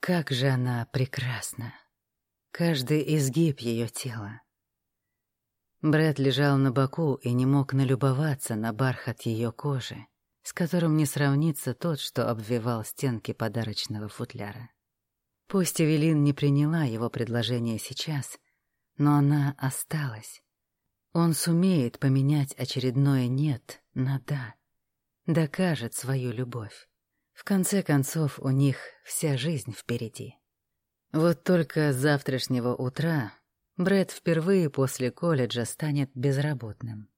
Как же она прекрасна! Каждый изгиб ее тела. Брэд лежал на боку и не мог налюбоваться на бархат ее кожи, с которым не сравнится тот, что обвивал стенки подарочного футляра. Пусть Эвелин не приняла его предложение сейчас, но она осталась. Он сумеет поменять очередное «нет» на «да», докажет свою любовь. В конце концов, у них вся жизнь впереди. Вот только с завтрашнего утра Брэд впервые после колледжа станет безработным.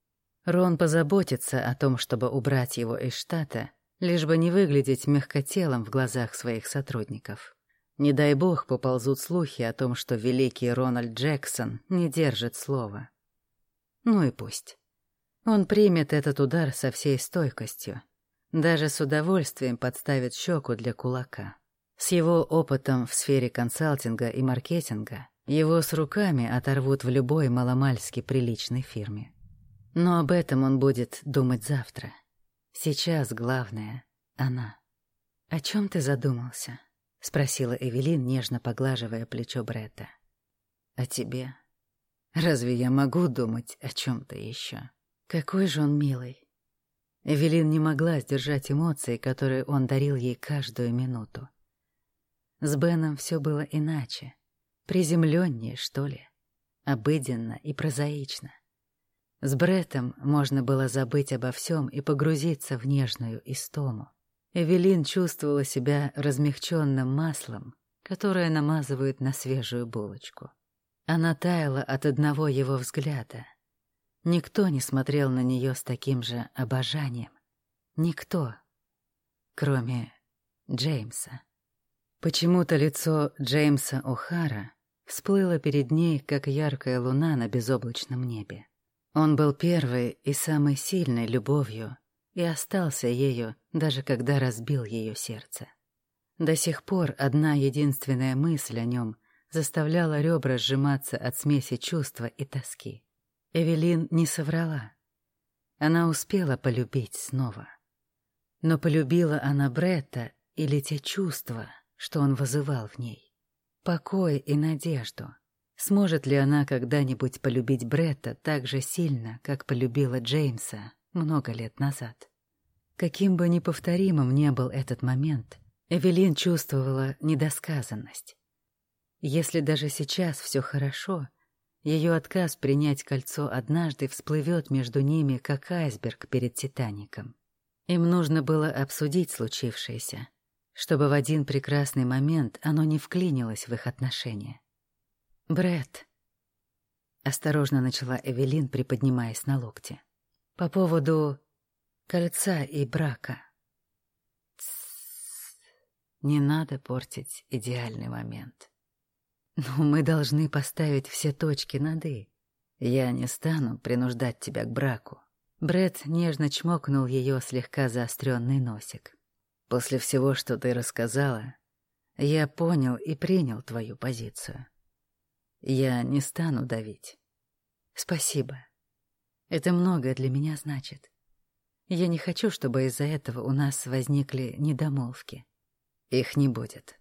Рон позаботится о том, чтобы убрать его из штата, лишь бы не выглядеть мягкотелым в глазах своих сотрудников. Не дай бог поползут слухи о том, что великий Рональд Джексон не держит слова. Ну и пусть. Он примет этот удар со всей стойкостью. Даже с удовольствием подставит щеку для кулака. С его опытом в сфере консалтинга и маркетинга его с руками оторвут в любой маломальски приличной фирме. Но об этом он будет думать завтра. Сейчас главное — она. «О чем ты задумался?» — спросила Эвелин, нежно поглаживая плечо Бретта. «О тебе. Разве я могу думать о чем-то еще? Какой же он милый. Эвелин не могла сдержать эмоции, которые он дарил ей каждую минуту. С Беном все было иначе, приземленнее, что ли, обыденно и прозаично. С Бреттом можно было забыть обо всем и погрузиться в нежную истому. Эвелин чувствовала себя размягченным маслом, которое намазывают на свежую булочку. Она таяла от одного его взгляда, Никто не смотрел на нее с таким же обожанием. Никто, кроме Джеймса. Почему-то лицо Джеймса О'Хара всплыло перед ней, как яркая луна на безоблачном небе. Он был первой и самой сильной любовью и остался ею, даже когда разбил ее сердце. До сих пор одна единственная мысль о нем заставляла ребра сжиматься от смеси чувства и тоски. Эвелин не соврала. Она успела полюбить снова. Но полюбила она Бретта или те чувства, что он вызывал в ней. Покой и надежду. Сможет ли она когда-нибудь полюбить Бретта так же сильно, как полюбила Джеймса много лет назад? Каким бы неповторимым не был этот момент, Эвелин чувствовала недосказанность. Если даже сейчас все хорошо — ее отказ принять кольцо однажды всплывет между ними, как айсберг перед Титаником. Им нужно было обсудить случившееся, чтобы в один прекрасный момент оно не вклинилось в их отношения. Бред, осторожно начала Эвелин, приподнимаясь на локте, — «по поводу кольца и брака». Тссс, не надо портить идеальный момент. Но мы должны поставить все точки над «и». Я не стану принуждать тебя к браку. Бред нежно чмокнул ее слегка заостренный носик. После всего, что ты рассказала, я понял и принял твою позицию. Я не стану давить. Спасибо. Это многое для меня значит. Я не хочу, чтобы из-за этого у нас возникли недомолвки. Их не будет.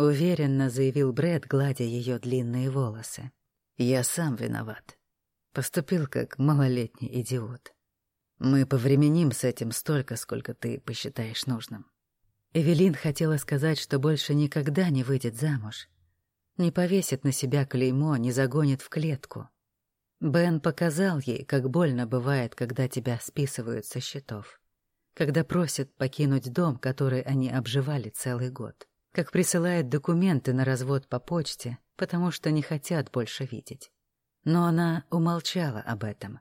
Уверенно заявил Брэд, гладя ее длинные волосы. Я сам виноват. Поступил как малолетний идиот. Мы повременим с этим столько, сколько ты посчитаешь нужным. Эвелин хотела сказать, что больше никогда не выйдет замуж. Не повесит на себя клеймо, не загонит в клетку. Бен показал ей, как больно бывает, когда тебя списывают со счетов. Когда просят покинуть дом, который они обживали целый год как присылает документы на развод по почте, потому что не хотят больше видеть. Но она умолчала об этом.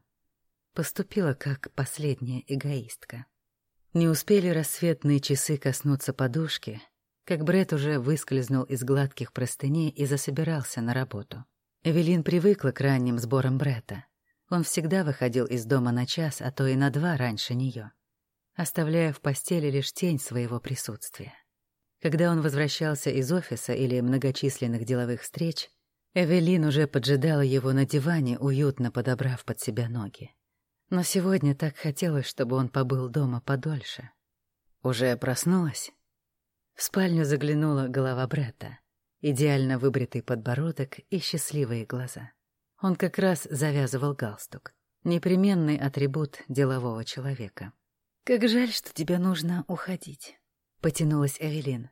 Поступила как последняя эгоистка. Не успели рассветные часы коснуться подушки, как Бред уже выскользнул из гладких простыней и засобирался на работу. Эвелин привыкла к ранним сборам Брета. Он всегда выходил из дома на час, а то и на два раньше нее, оставляя в постели лишь тень своего присутствия. Когда он возвращался из офиса или многочисленных деловых встреч, Эвелин уже поджидала его на диване, уютно подобрав под себя ноги. Но сегодня так хотелось, чтобы он побыл дома подольше. «Уже проснулась?» В спальню заглянула голова Бретта, идеально выбритый подбородок и счастливые глаза. Он как раз завязывал галстук. Непременный атрибут делового человека. «Как жаль, что тебе нужно уходить», — потянулась Эвелин.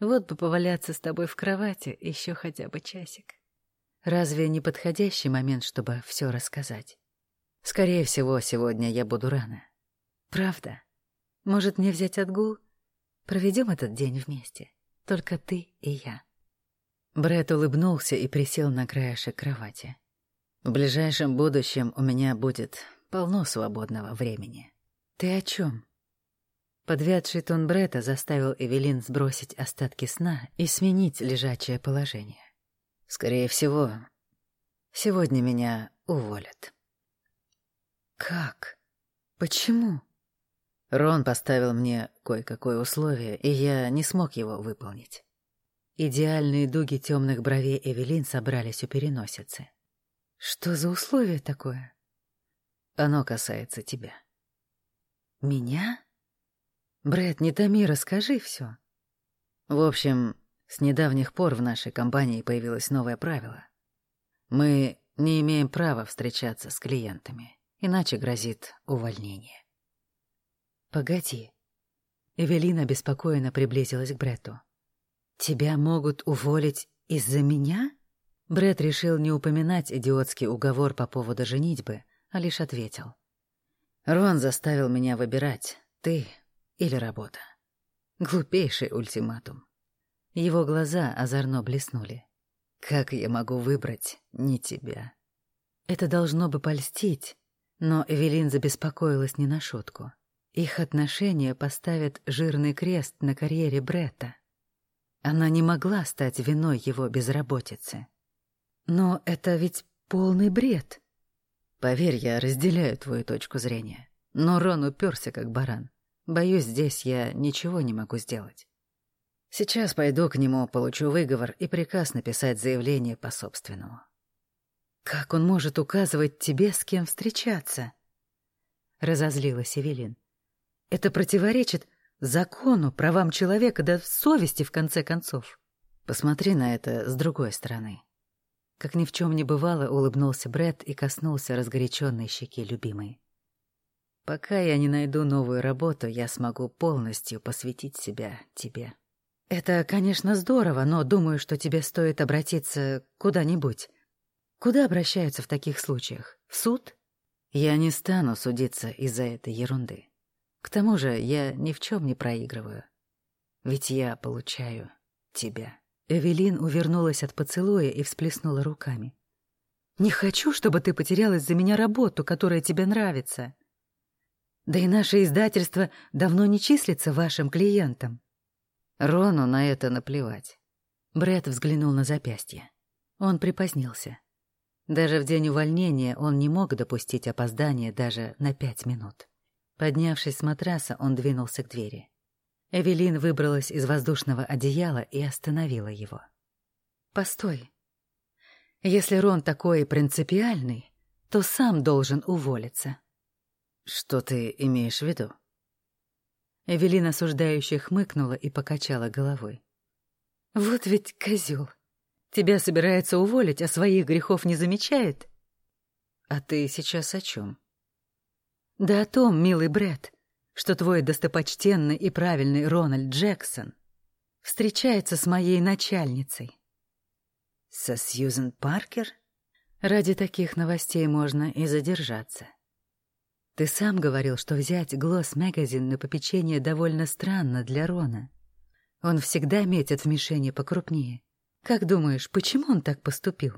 «Вот бы поваляться с тобой в кровати еще хотя бы часик». Разве не подходящий момент, чтобы все рассказать? Скорее всего, сегодня я буду рано. Правда? Может, мне взять отгул? Проведем этот день вместе. Только ты и я. Брэд улыбнулся и присел на краешек кровати. В ближайшем будущем у меня будет полно свободного времени. Ты о чем? Подвядший тон Бретта заставил Эвелин сбросить остатки сна и сменить лежачее положение. Скорее всего, сегодня меня уволят. Как? Почему? Рон поставил мне кое-какое условие, и я не смог его выполнить. Идеальные дуги темных бровей Эвелин собрались у переносицы. Что за условие такое? Оно касается тебя. Меня? Брэд, не томи, расскажи все. В общем, с недавних пор в нашей компании появилось новое правило. Мы не имеем права встречаться с клиентами, иначе грозит увольнение. Погоди. Эвелина беспокойно приблизилась к Бретту. Тебя могут уволить из-за меня? Бред решил не упоминать идиотский уговор по поводу женитьбы, а лишь ответил. «Рон заставил меня выбирать, ты или работа. Глупейший ультиматум». Его глаза озорно блеснули. «Как я могу выбрать не тебя?» Это должно бы польстить, но Эвелин забеспокоилась не на шутку. Их отношения поставят жирный крест на карьере Бретта. Она не могла стать виной его безработицы. Но это ведь полный бред. Поверь, я разделяю твою точку зрения. Но Рон уперся, как баран. Боюсь, здесь я ничего не могу сделать. Сейчас пойду к нему, получу выговор и приказ написать заявление по собственному. Как он может указывать тебе, с кем встречаться? Разозлилась Эвелин. Это противоречит закону, правам человека, да совести, в конце концов. Посмотри на это с другой стороны. Как ни в чем не бывало, улыбнулся Бред и коснулся разгоряченной щеки любимой. Пока я не найду новую работу, я смогу полностью посвятить себя тебе. Это, конечно, здорово, но думаю, что тебе стоит обратиться куда-нибудь. Куда обращаются в таких случаях? В суд? Я не стану судиться из-за этой ерунды. К тому же я ни в чем не проигрываю. Ведь я получаю тебя. Эвелин увернулась от поцелуя и всплеснула руками. «Не хочу, чтобы ты потеряла из-за меня работу, которая тебе нравится. Да и наше издательство давно не числится вашим клиентом». Рону на это наплевать. Брэд взглянул на запястье. Он припозднился. Даже в день увольнения он не мог допустить опоздания даже на пять минут. Поднявшись с матраса, он двинулся к двери. Эвелин выбралась из воздушного одеяла и остановила его. «Постой. Если Рон такой принципиальный, то сам должен уволиться». «Что ты имеешь в виду?» Эвелин осуждающе хмыкнула и покачала головой. «Вот ведь козел. Тебя собирается уволить, а своих грехов не замечает?» «А ты сейчас о чем?» «Да о том, милый Бред, что твой достопочтенный и правильный Рональд Джексон встречается с моей начальницей. Со Сьюзен Паркер? Ради таких новостей можно и задержаться. Ты сам говорил, что взять Глосс Магазин на попечение довольно странно для Рона. Он всегда метит в мишени покрупнее. Как думаешь, почему он так поступил?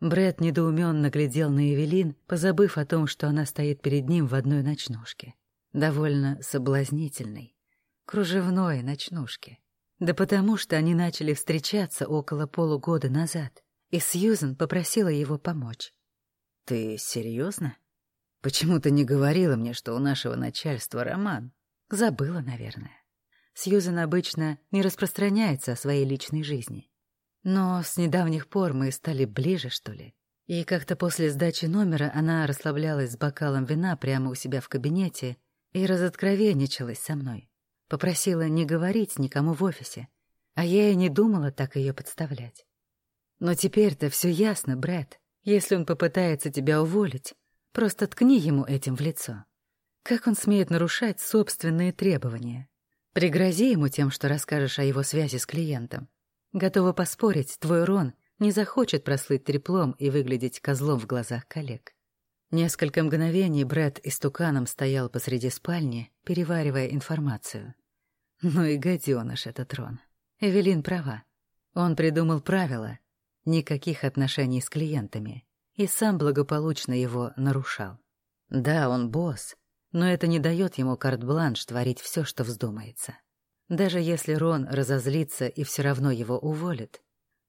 Брэд недоуменно глядел на Эвелин, позабыв о том, что она стоит перед ним в одной ночнушке довольно соблазнительной, кружевной ночнушки. Да потому что они начали встречаться около полугода назад, и Сьюзен попросила его помочь. «Ты серьезно? Почему ты не говорила мне, что у нашего начальства роман?» Забыла, наверное. Сьюзен обычно не распространяется о своей личной жизни. Но с недавних пор мы стали ближе, что ли. И как-то после сдачи номера она расслаблялась с бокалом вина прямо у себя в кабинете и разоткровенничалась со мной. Попросила не говорить никому в офисе, а я и не думала так ее подставлять. Но теперь-то все ясно, Брэд. Если он попытается тебя уволить, просто ткни ему этим в лицо. Как он смеет нарушать собственные требования? Пригрози ему тем, что расскажешь о его связи с клиентом. Готова поспорить, твой Рон не захочет прослыть треплом и выглядеть козлом в глазах коллег. Несколько мгновений Брэд истуканом стоял посреди спальни, переваривая информацию. Ну и гаденыш этот Рон. Эвелин права. Он придумал правила — никаких отношений с клиентами, и сам благополучно его нарушал. Да, он босс, но это не дает ему карт-бланш творить все, что вздумается. Даже если Рон разозлится и все равно его уволит,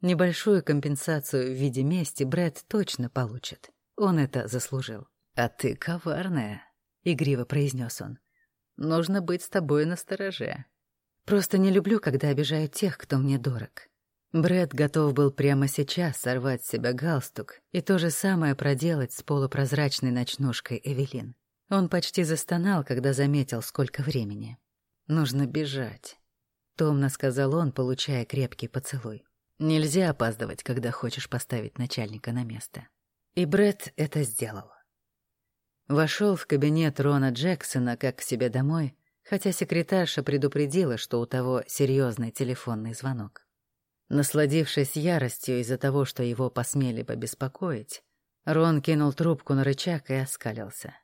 небольшую компенсацию в виде мести Брэд точно получит. Он это заслужил. «А ты коварная», — игриво произнес он. «Нужно быть с тобой настороже. Просто не люблю, когда обижают тех, кто мне дорог». Брэд готов был прямо сейчас сорвать с себя галстук и то же самое проделать с полупрозрачной ночнушкой Эвелин. Он почти застонал, когда заметил, сколько времени. «Нужно бежать», — томно сказал он, получая крепкий поцелуй. «Нельзя опаздывать, когда хочешь поставить начальника на место». И Бред это сделал. Вошел в кабинет Рона Джексона как к себе домой, хотя секретарша предупредила, что у того серьезный телефонный звонок. Насладившись яростью из-за того, что его посмели побеспокоить, Рон кинул трубку на рычаг и оскалился.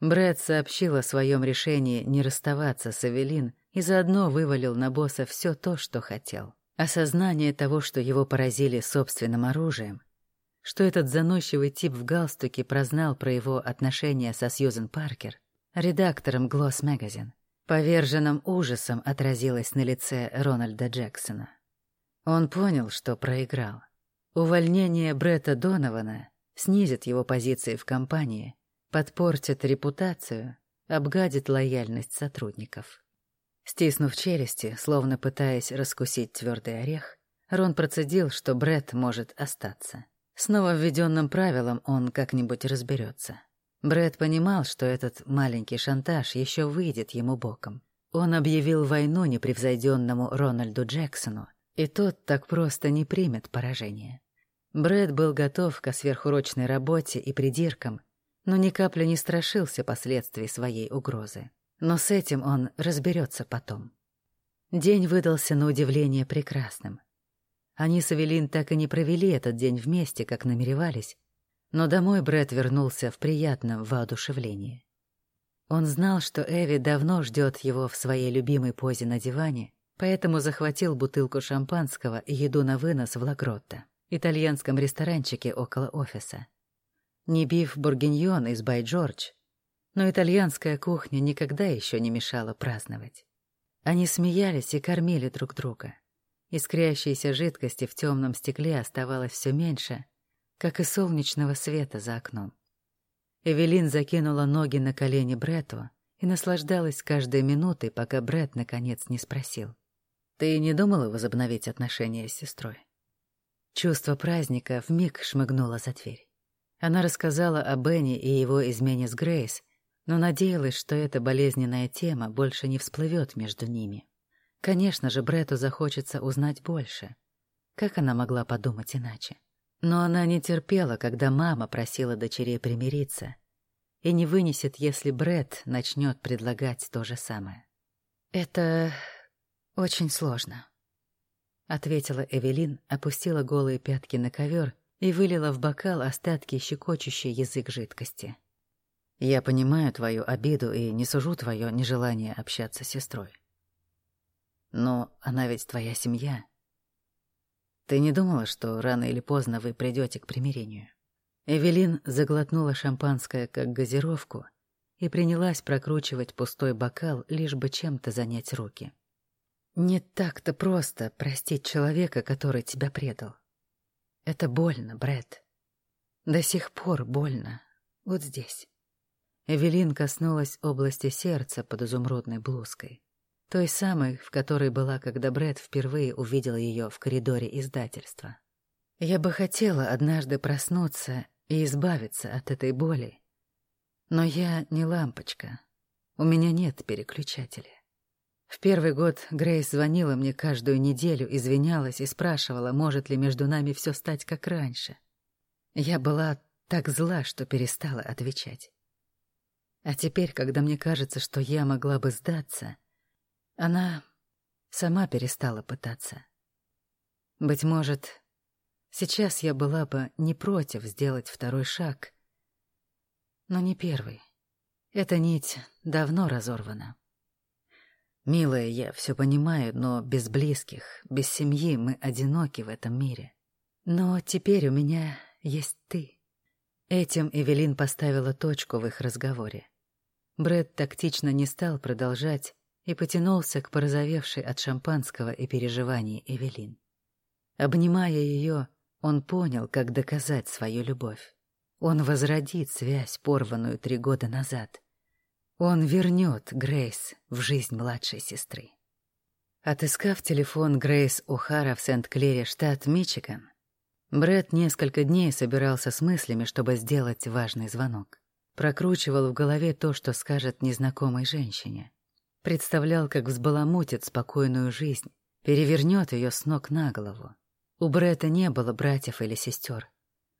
Брэд сообщил о своем решении не расставаться с Эвелин и заодно вывалил на босса все то, что хотел. Осознание того, что его поразили собственным оружием, что этот заносчивый тип в галстуке прознал про его отношения со Сьюзен Паркер, редактором Gloss Magazine, поверженным ужасом отразилось на лице Рональда Джексона. Он понял, что проиграл. Увольнение Бретта Донована снизит его позиции в компании — подпортит репутацию, обгадит лояльность сотрудников. Стиснув челюсти, словно пытаясь раскусить твердый орех, Рон процедил, что Бред может остаться. С нововведенным правилом он как-нибудь разберется. Бред понимал, что этот маленький шантаж еще выйдет ему боком. Он объявил войну непревзойденному Рональду Джексону, и тот так просто не примет поражение. Брэд был готов к сверхурочной работе и придиркам, но ни капли не страшился последствий своей угрозы. Но с этим он разберется потом. День выдался на удивление прекрасным. Они с Эвелин так и не провели этот день вместе, как намеревались, но домой Брэд вернулся в приятном воодушевлении. Он знал, что Эви давно ждет его в своей любимой позе на диване, поэтому захватил бутылку шампанского и еду на вынос в Лагротто, итальянском ресторанчике около офиса. Не биф бургиньон из Бай-Джордж, но итальянская кухня никогда еще не мешала праздновать. Они смеялись и кормили друг друга. Искрящейся жидкости в темном стекле оставалось все меньше, как и солнечного света за окном. Эвелин закинула ноги на колени Брету и наслаждалась каждой минутой, пока Брет наконец не спросил. «Ты не думала возобновить отношения с сестрой?» Чувство праздника вмиг шмыгнуло за дверь. Она рассказала о Бенни и его измене с Грейс, но надеялась, что эта болезненная тема больше не всплывет между ними. Конечно же, Брету захочется узнать больше. Как она могла подумать иначе? Но она не терпела, когда мама просила дочерей примириться, и не вынесет, если Бред начнет предлагать то же самое. «Это очень сложно», — ответила Эвелин, опустила голые пятки на ковер и вылила в бокал остатки щекочущей язык жидкости. «Я понимаю твою обиду и не сужу твое нежелание общаться с сестрой. Но она ведь твоя семья. Ты не думала, что рано или поздно вы придете к примирению?» Эвелин заглотнула шампанское как газировку и принялась прокручивать пустой бокал, лишь бы чем-то занять руки. «Не так-то просто простить человека, который тебя предал. Это больно, Бред. До сих пор больно. Вот здесь. Эвелин коснулась области сердца под изумрудной блузкой. Той самой, в которой была, когда Бред впервые увидел ее в коридоре издательства. Я бы хотела однажды проснуться и избавиться от этой боли. Но я не лампочка. У меня нет переключателя. В первый год Грейс звонила мне каждую неделю, извинялась и спрашивала, может ли между нами все стать как раньше. Я была так зла, что перестала отвечать. А теперь, когда мне кажется, что я могла бы сдаться, она сама перестала пытаться. Быть может, сейчас я была бы не против сделать второй шаг, но не первый. Эта нить давно разорвана. Милая, я все понимаю, но без близких, без семьи мы одиноки в этом мире. Но теперь у меня есть ты. Этим Эвелин поставила точку в их разговоре. Брэд тактично не стал продолжать и потянулся к порозовевшей от шампанского и переживаний Эвелин. Обнимая ее, он понял, как доказать свою любовь. Он возродит связь, порванную три года назад — он вернет Грейс в жизнь младшей сестры. Отыскав телефон Грейс Ухара в Сент-Клере, штат Мичиган, Брэд несколько дней собирался с мыслями, чтобы сделать важный звонок. Прокручивал в голове то, что скажет незнакомой женщине. Представлял, как взбаламутит спокойную жизнь, перевернет ее с ног на голову. У Бретта не было братьев или сестер,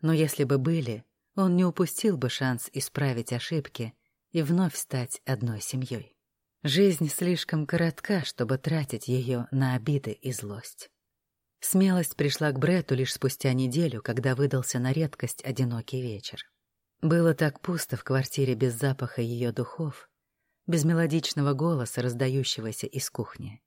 но если бы были, он не упустил бы шанс исправить ошибки и вновь стать одной семьей. Жизнь слишком коротка, чтобы тратить ее на обиды и злость. Смелость пришла к Брету лишь спустя неделю, когда выдался на редкость одинокий вечер. Было так пусто в квартире без запаха ее духов, без мелодичного голоса, раздающегося из кухни.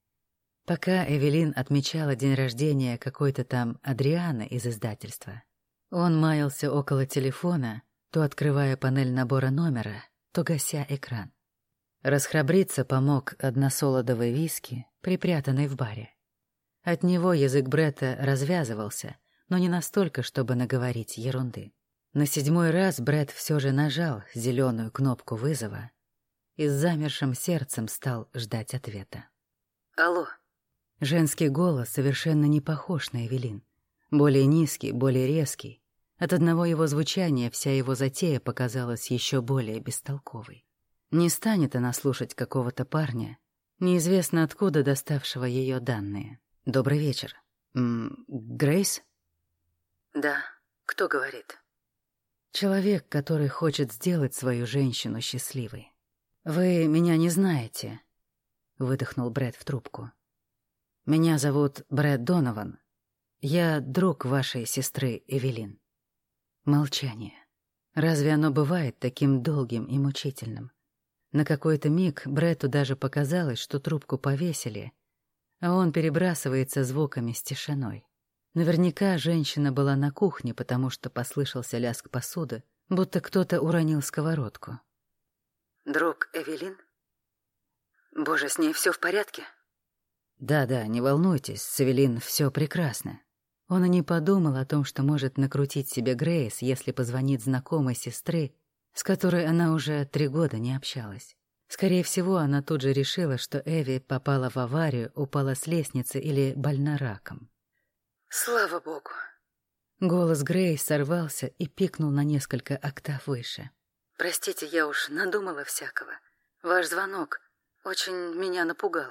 Пока Эвелин отмечала день рождения какой-то там Адрианы из издательства, он маялся около телефона, то открывая панель набора номера, то гася экран. Расхрабриться помог односолодовый виски, припрятанный в баре. От него язык Бретта развязывался, но не настолько, чтобы наговорить ерунды. На седьмой раз Бред все же нажал зеленую кнопку вызова и с замершим сердцем стал ждать ответа. «Алло». Женский голос совершенно не похож на Эвелин. Более низкий, более резкий, от одного его звучания вся его затея показалась еще более бестолковой. Не станет она слушать какого-то парня, неизвестно откуда доставшего ее данные. «Добрый вечер. М Грейс?» «Да. Кто говорит?» «Человек, который хочет сделать свою женщину счастливой. Вы меня не знаете», — выдохнул Брэд в трубку. «Меня зовут Брэд Донован. Я друг вашей сестры Эвелин». Молчание. Разве оно бывает таким долгим и мучительным? На какой-то миг Бретту даже показалось, что трубку повесили, а он перебрасывается звуками с тишиной. Наверняка женщина была на кухне, потому что послышался лязг посуды, будто кто-то уронил сковородку. «Друг Эвелин? Боже, с ней все в порядке?» «Да-да, не волнуйтесь, с Эвелин все прекрасно. Он и не подумал о том, что может накрутить себе Грейс, если позвонит знакомой сестры, с которой она уже три года не общалась. Скорее всего, она тут же решила, что Эви попала в аварию, упала с лестницы или больна раком. «Слава богу!» Голос Грейс сорвался и пикнул на несколько октав выше. «Простите, я уж надумала всякого. Ваш звонок очень меня напугал».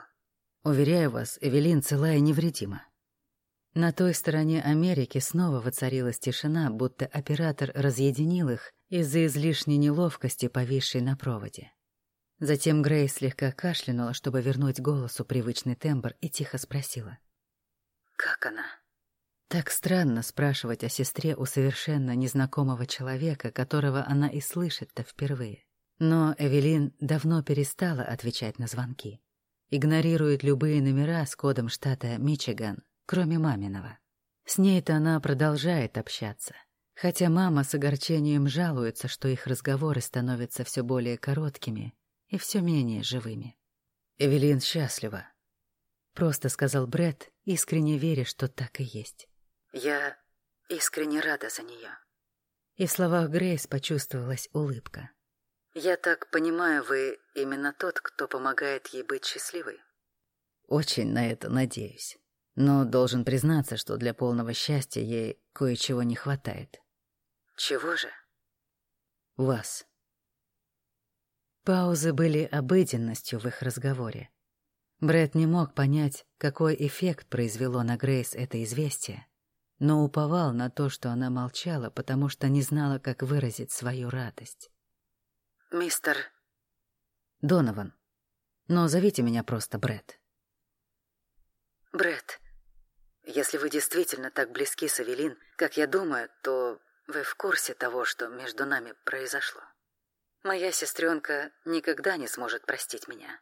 «Уверяю вас, Эвелин цела и невредима. На той стороне Америки снова воцарилась тишина, будто оператор разъединил их из-за излишней неловкости, повисшей на проводе. Затем Грейс слегка кашлянула, чтобы вернуть голосу привычный тембр, и тихо спросила. «Как она?» Так странно спрашивать о сестре у совершенно незнакомого человека, которого она и слышит-то впервые. Но Эвелин давно перестала отвечать на звонки. Игнорирует любые номера с кодом штата Мичиган, кроме маминого. С ней-то она продолжает общаться. Хотя мама с огорчением жалуется, что их разговоры становятся все более короткими и все менее живыми. «Эвелин счастлива», — просто сказал Бред, искренне веря, что так и есть. «Я искренне рада за нее». И в словах Грейс почувствовалась улыбка. «Я так понимаю, вы именно тот, кто помогает ей быть счастливой?» «Очень на это надеюсь». Но должен признаться, что для полного счастья ей кое-чего не хватает. Чего же? Вас. Паузы были обыденностью в их разговоре. Брэд не мог понять, какой эффект произвело на Грейс это известие, но уповал на то, что она молчала, потому что не знала, как выразить свою радость. «Мистер...» «Донован. Но зовите меня просто Брэд». «Брэд, если вы действительно так близки с Эвелин, как я думаю, то вы в курсе того, что между нами произошло. Моя сестренка никогда не сможет простить меня».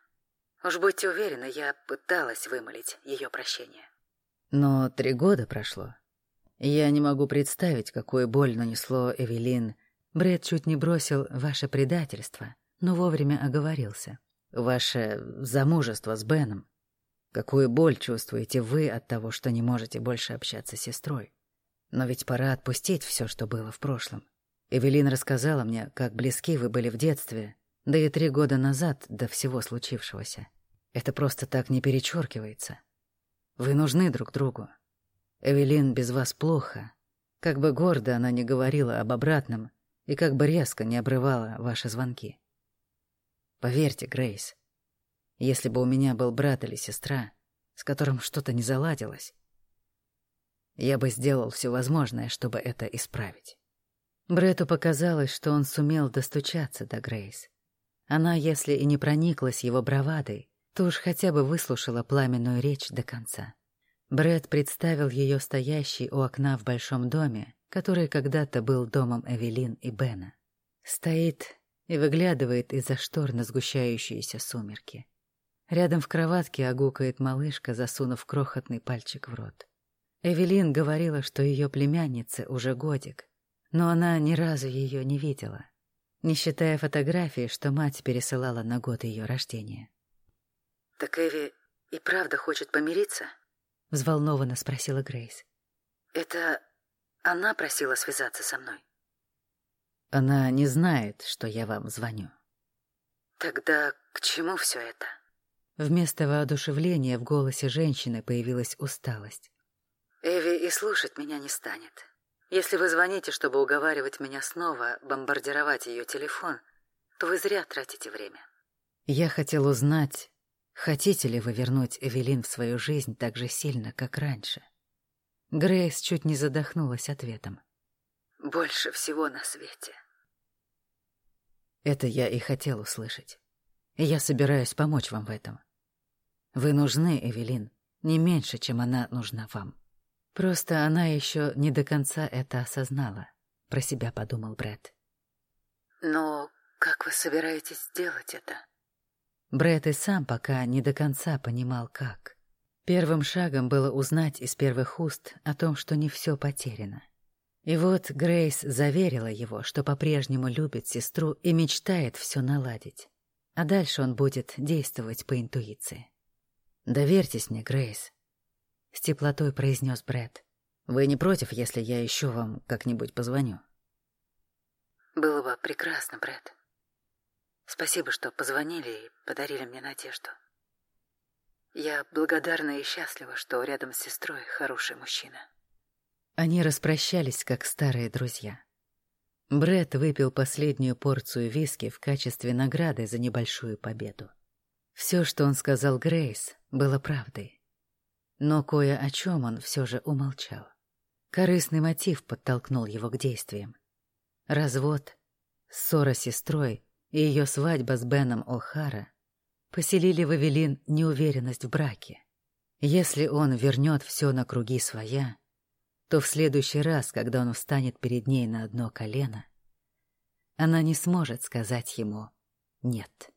Уж будьте уверены, я пыталась вымолить ее прощение. Но три года прошло. Я не могу представить, какую боль нанесло Эвелин. Брэд чуть не бросил ваше предательство, но вовремя оговорился. Ваше замужество с Беном. Какую боль чувствуете вы от того, что не можете больше общаться с сестрой? Но ведь пора отпустить все, что было в прошлом. Эвелин рассказала мне, как близки вы были в детстве, да и три года назад до всего случившегося. Это просто так не перечеркивается. Вы нужны друг другу. Эвелин без вас плохо. Как бы гордо она ни говорила об обратном, и как бы резко не обрывала ваши звонки. Поверьте, Грейс, если бы у меня был брат или сестра, с которым что-то не заладилось, я бы сделал все возможное, чтобы это исправить. Брету показалось, что он сумел достучаться до Грейс. Она, если и не прониклась его бравадой, то уж хотя бы выслушала пламенную речь до конца. Брэд представил ее стоящей у окна в большом доме, который когда-то был домом Эвелин и Бена. Стоит и выглядывает из-за штор на сгущающиеся сумерки. Рядом в кроватке огукает малышка, засунув крохотный пальчик в рот. Эвелин говорила, что ее племяннице уже годик, но она ни разу ее не видела не считая фотографии, что мать пересылала на год ее рождения. «Так Эви и правда хочет помириться?» — взволнованно спросила Грейс. «Это она просила связаться со мной?» «Она не знает, что я вам звоню». «Тогда к чему все это?» Вместо воодушевления в голосе женщины появилась усталость. «Эви и слушать меня не станет. Если вы звоните, чтобы уговаривать меня снова бомбардировать ее телефон, то вы зря тратите время. Я хотел узнать, хотите ли вы вернуть Эвелин в свою жизнь так же сильно, как раньше. Грейс чуть не задохнулась ответом. Больше всего на свете. Это я и хотел услышать. Я собираюсь помочь вам в этом. Вы нужны, Эвелин, не меньше, чем она нужна вам. Просто она еще не до конца это осознала, про себя подумал Брэд. Но как вы собираетесь сделать это? Брэд и сам пока не до конца понимал, как. Первым шагом было узнать из первых уст о том, что не все потеряно. И вот Грейс заверила его, что по-прежнему любит сестру и мечтает все наладить. А дальше он будет действовать по интуиции. «Доверьтесь мне, Грейс», — с теплотой произнес Брэд. «Вы не против, если я еще вам как-нибудь позвоню?» «Было бы прекрасно, Брэд. Спасибо, что позвонили и подарили мне надежду. Я благодарна и счастлива, что рядом с сестрой хороший мужчина». Они распрощались, как старые друзья. Брэд выпил последнюю порцию виски в качестве награды за небольшую победу. Все, что он сказал Грейс, было правдой. Но кое о чем он все же умолчал. Корыстный мотив подтолкнул его к действиям. Развод, ссора с сестрой и ее свадьба с Беном О'Хара поселили в Эвелин неуверенность в браке. Если он вернет все на круги своя, то в следующий раз, когда он встанет перед ней на одно колено, она не сможет сказать ему «нет».